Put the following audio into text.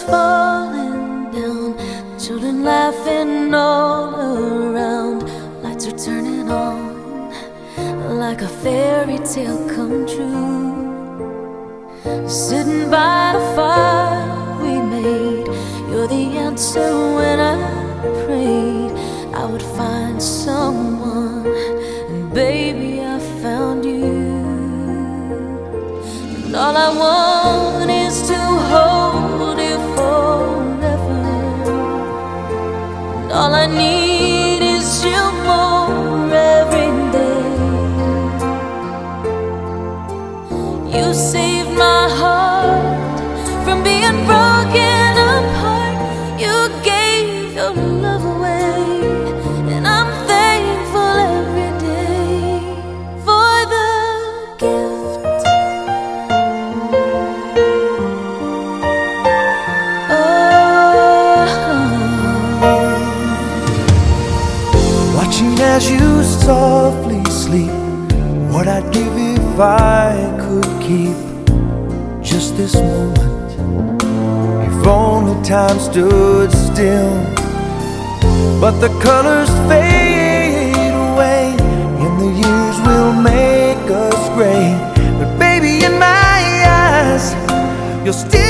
falling down, children laughing all around. Lights are turning on like a fairy tale come true. Sitting by the fire we made, you're the answer when I prayed I would find someone, and baby, I found you. And all I want You more every day. You saved my heart from being broken what I'd give if I could keep just this moment. If only time stood still, but the colors fade away, and the years will make us gray. But baby, in my eyes, you'll still